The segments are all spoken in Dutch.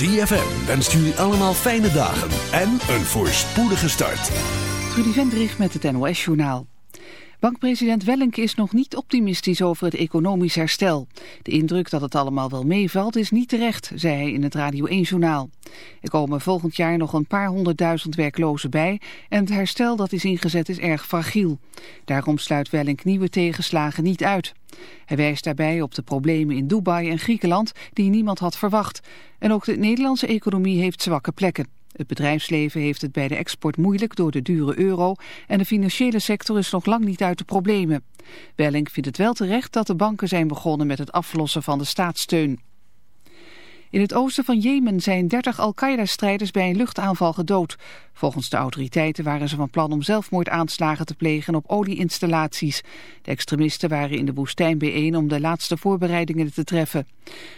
ZFM wenst jullie allemaal fijne dagen en een voorspoedige start. Trudy Vendrich met het NOS-journaal. Bankpresident Wellink is nog niet optimistisch over het economisch herstel. De indruk dat het allemaal wel meevalt is niet terecht, zei hij in het Radio 1-journaal. Er komen volgend jaar nog een paar honderdduizend werklozen bij en het herstel dat is ingezet is erg fragiel. Daarom sluit Wellink nieuwe tegenslagen niet uit. Hij wijst daarbij op de problemen in Dubai en Griekenland die niemand had verwacht. En ook de Nederlandse economie heeft zwakke plekken. Het bedrijfsleven heeft het bij de export moeilijk door de dure euro en de financiële sector is nog lang niet uit de problemen. Welling vindt het wel terecht dat de banken zijn begonnen met het aflossen van de staatssteun. In het oosten van Jemen zijn 30 Al-Qaeda-strijders bij een luchtaanval gedood. Volgens de autoriteiten waren ze van plan om zelfmoordaanslagen te plegen op olieinstallaties. De extremisten waren in de woestijn bijeen om de laatste voorbereidingen te treffen.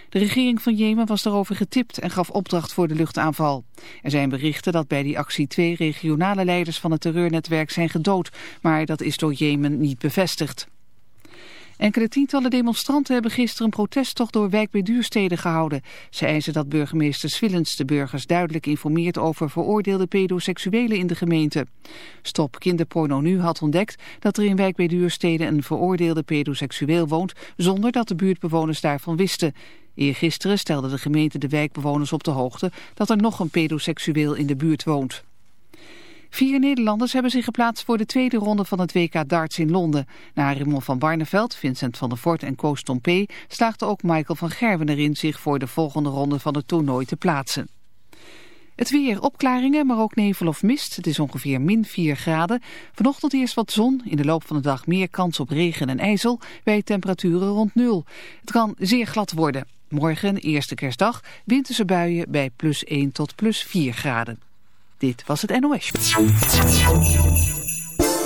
De regering van Jemen was daarover getipt en gaf opdracht voor de luchtaanval. Er zijn berichten dat bij die actie twee regionale leiders van het terreurnetwerk zijn gedood, maar dat is door Jemen niet bevestigd. Enkele tientallen demonstranten hebben gisteren een protesttocht door wijk bij Duurstede gehouden. Ze eisen dat burgemeester Swillens de burgers duidelijk informeert over veroordeelde pedoseksuelen in de gemeente. Stop Kinderporno Nu had ontdekt dat er in wijk bij Duurstede een veroordeelde pedoseksueel woont zonder dat de buurtbewoners daarvan wisten. Eergisteren stelde de gemeente de wijkbewoners op de hoogte dat er nog een pedoseksueel in de buurt woont. Vier Nederlanders hebben zich geplaatst voor de tweede ronde van het WK darts in Londen. Na Raymond van Barneveld, Vincent van der Voort en Koos Tompé slaagde ook Michael van Gerwen erin zich voor de volgende ronde van het toernooi te plaatsen. Het weer, opklaringen, maar ook nevel of mist. Het is ongeveer min 4 graden. Vanochtend eerst wat zon, in de loop van de dag meer kans op regen en ijzel, bij temperaturen rond nul. Het kan zeer glad worden. Morgen, eerste kerstdag, winterse buien bij plus 1 tot plus 4 graden. Dit was het NOS.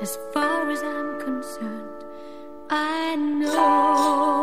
As far as I'm concerned, I know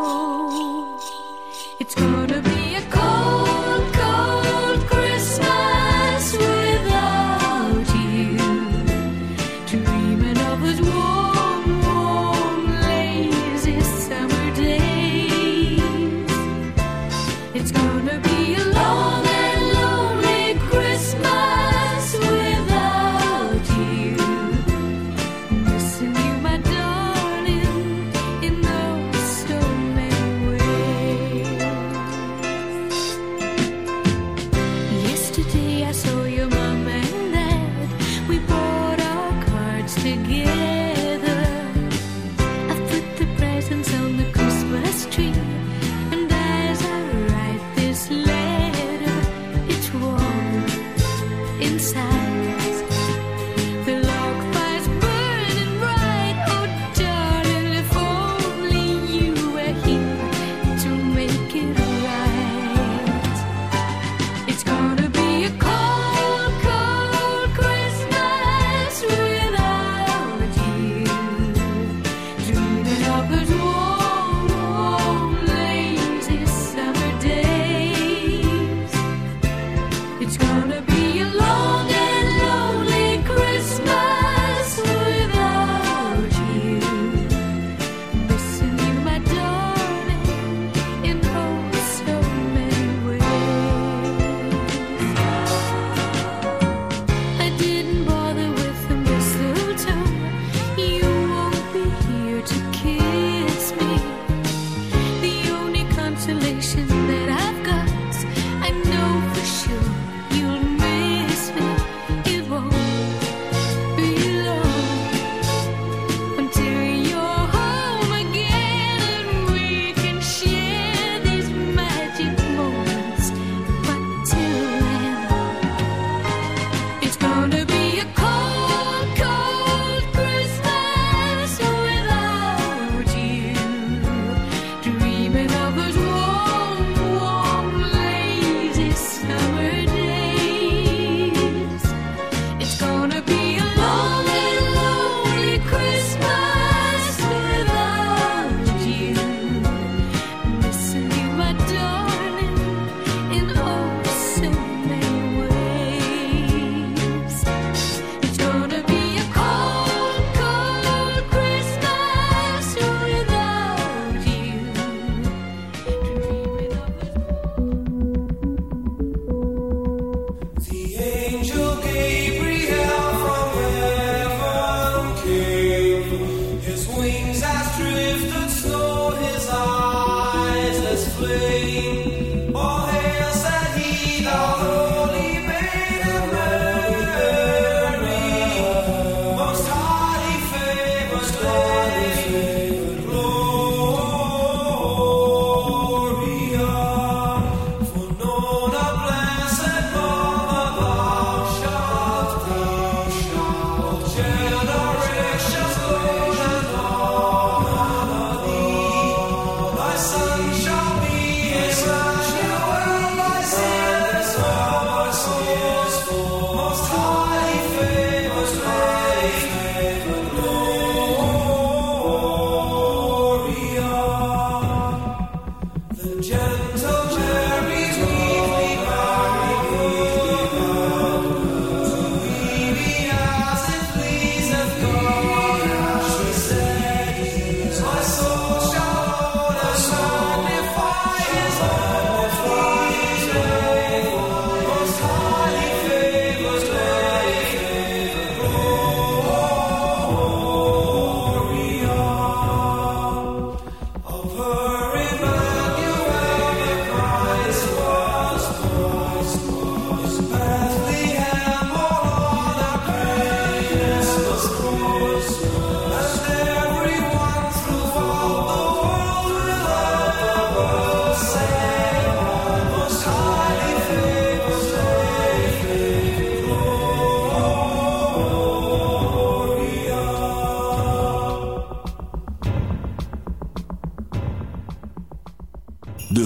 Christmas tree.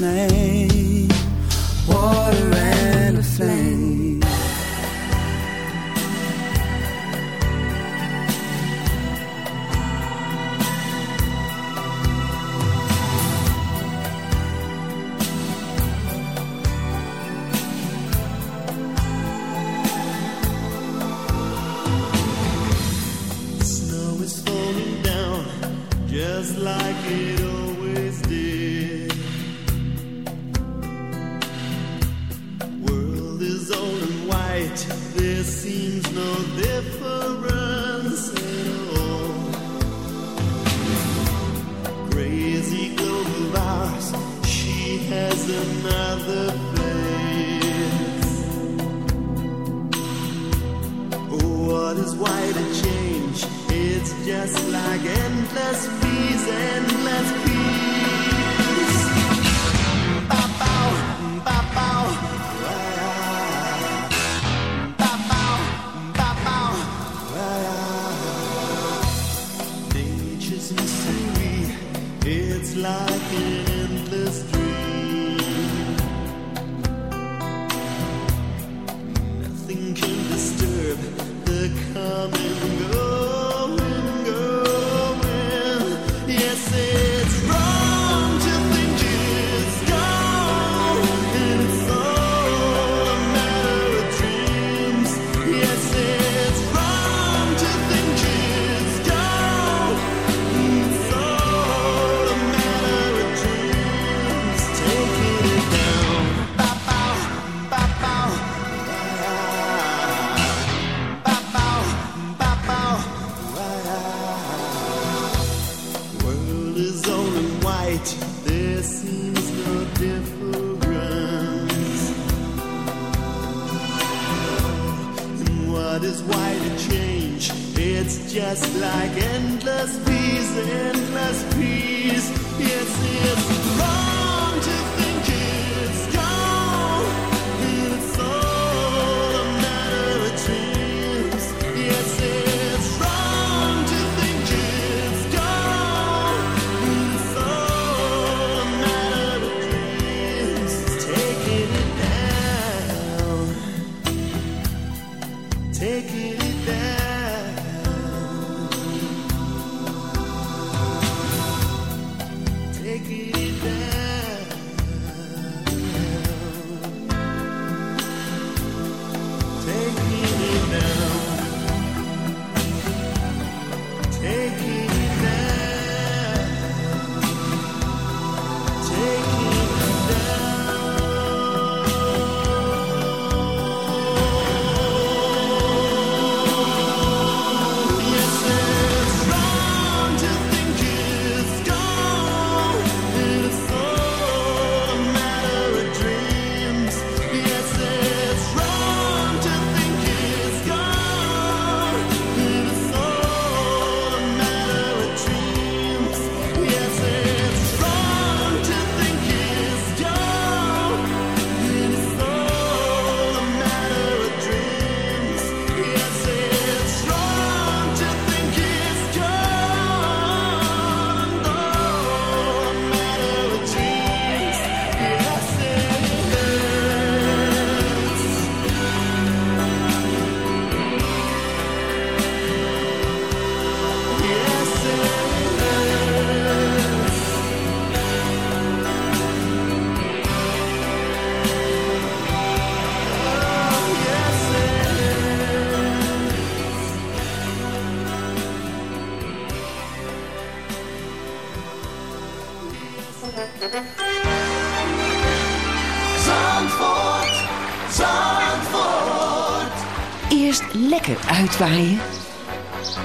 name.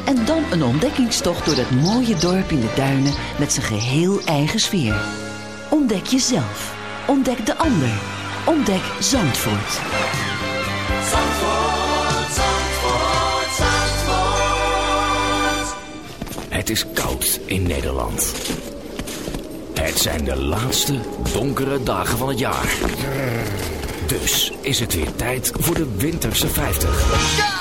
En dan een ontdekkingstocht door dat mooie dorp in de duinen met zijn geheel eigen sfeer. Ontdek jezelf. Ontdek de ander. Ontdek Zandvoort. Zandvoort, Zandvoort, Zandvoort. Het is koud in Nederland. Het zijn de laatste donkere dagen van het jaar. Dus is het weer tijd voor de winterse 50.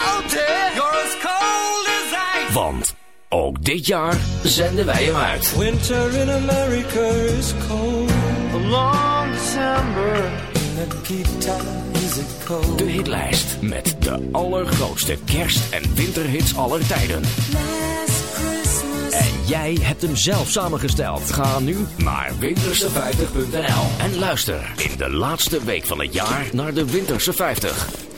Want ook dit jaar zenden wij hem uit. Winter in America is cold. A long December. In the guitar is it cold. De hitlijst met de allergrootste kerst- en winterhits aller tijden. En jij hebt hem zelf samengesteld. Ga nu naar winterse50.nl en luister in de laatste week van het jaar naar de Winterse 50.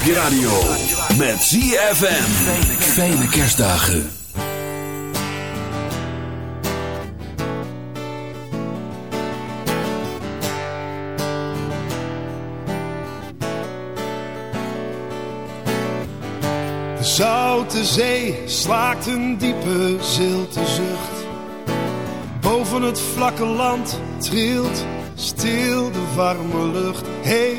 Op je radio. Met ZFM. Fijne kerstdagen. De zoute zee slaakt een diepe zilte zucht. Boven het vlakke land trilt stil de warme lucht. Hey,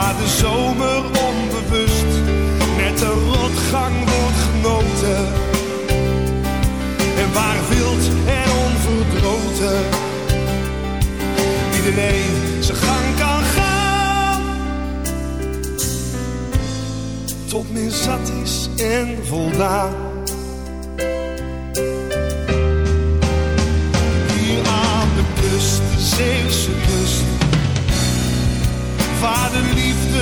waar de zomer onbewust met de rotgang wordt genoten. En waar wild en onverdroten iedereen zijn gang kan gaan. Tot men zat is en voldaan. Hier aan de kust, Zeeuwse kust. Waar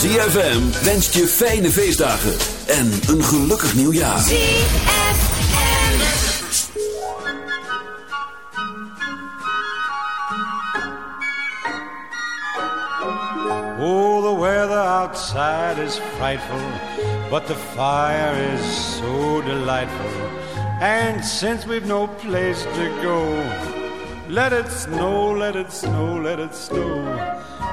ZFM. ZFM wenst je fijne feestdagen en een gelukkig nieuwjaar. Oh, the weather outside is frightful, but the fire is so delightful. And since we've no place to go, let it snow, let it snow, let it snow.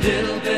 little bit.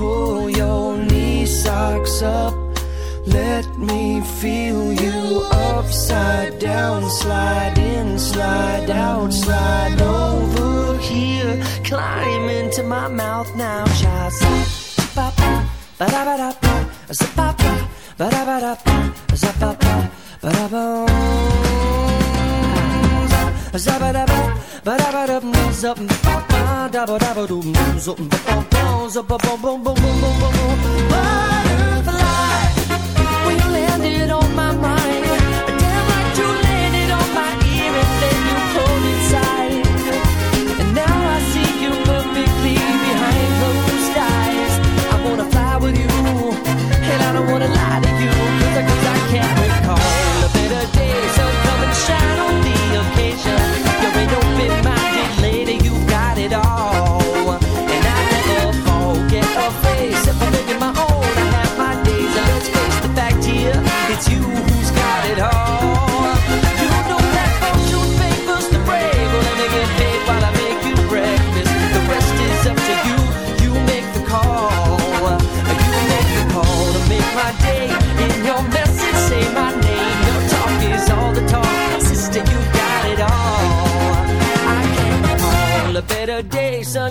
pull your knee socks up. Let me feel you upside down, slide in, slide out, slide over here. Climb into my mouth now, child. Zap, up, ba da ba da ba, zip up, ba da ba da ba, zip up, ba da ba. Zip up, ba da ba da ba, zip up boom boom boom boom boom boom butterfly when you landed on my mind damn you landed on my ear and then you pulled inside. And now I see you perfectly behind closed eyes I wanna fly with you and I don't wanna lie to you cause I, cause I can't recall. A better day so come and shine on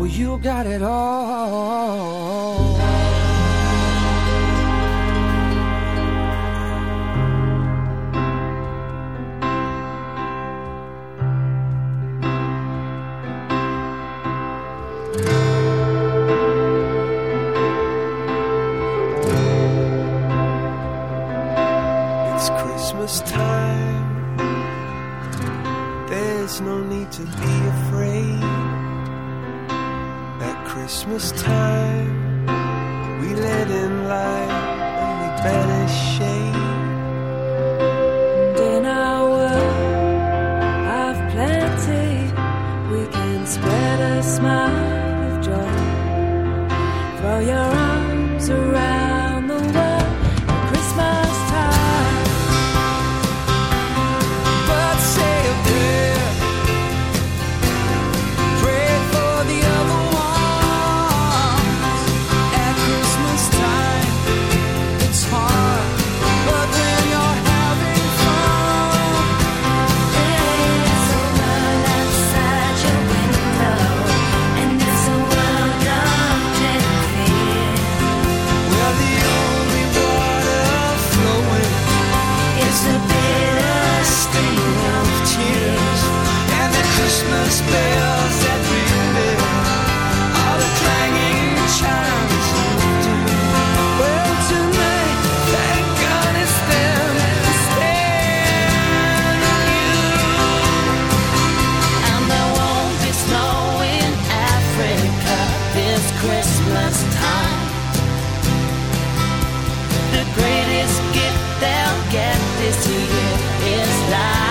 Well, you got it all. this year is life.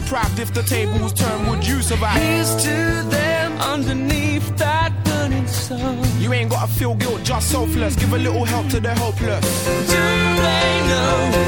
deprived if the tables turned, would you survive? Here's to them underneath that burning sun. You ain't gotta feel guilt, just selfless. Give a little help to the helpless. Do they know?